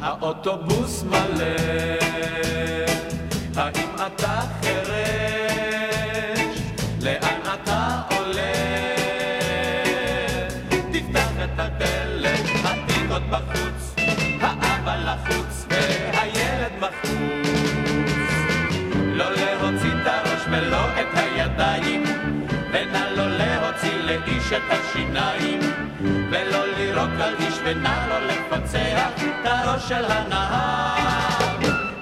האוטובוס מלא, האם אתה חירש? לאן אתה עולה? תפתח את הדלת, התינוק בחוץ, האבא לחוץ והילד מחוץ. להוציא לאיש את השיניים, ולא לירוק על איש ונא לא לפצח את הראש של הנהר,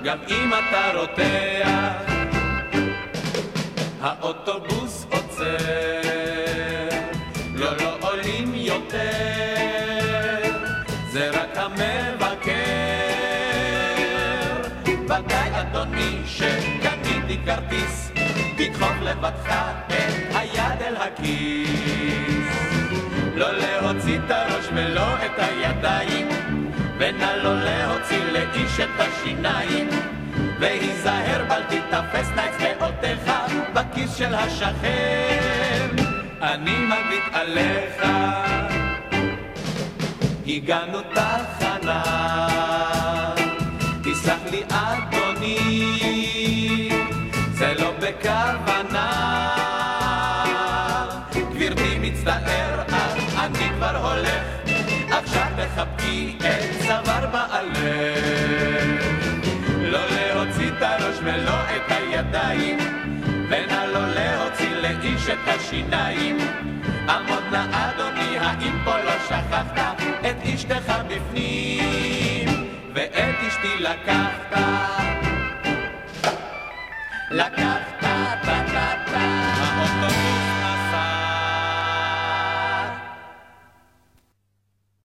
גם אם אתה רותח. האוטובוס עוצר, לא, לא עולים יותר, זה רק המבקר. ודאי אדוני שקניתי כרטיס, תדחוף לבדך אל הכיס. לא להוציא את הראש ולא את הידיים, ונא לא להוציא לאיש את השיניים. והיזהר בל תיתפס נא אצבעותיך בכיס של השכן. אני מביט עליך, הגענו תחנה, מצטער, אז אני כבר הולך, עכשיו תחבקי את צוואר בעלך. לא להוציא את הראש ולא את הידיים, ונא לא להוציא לאיש את השיניים. עמוד נא אדוני, האם פה לא שכחת את אשתך בפנים, ואת אשתי לקחת. לקחת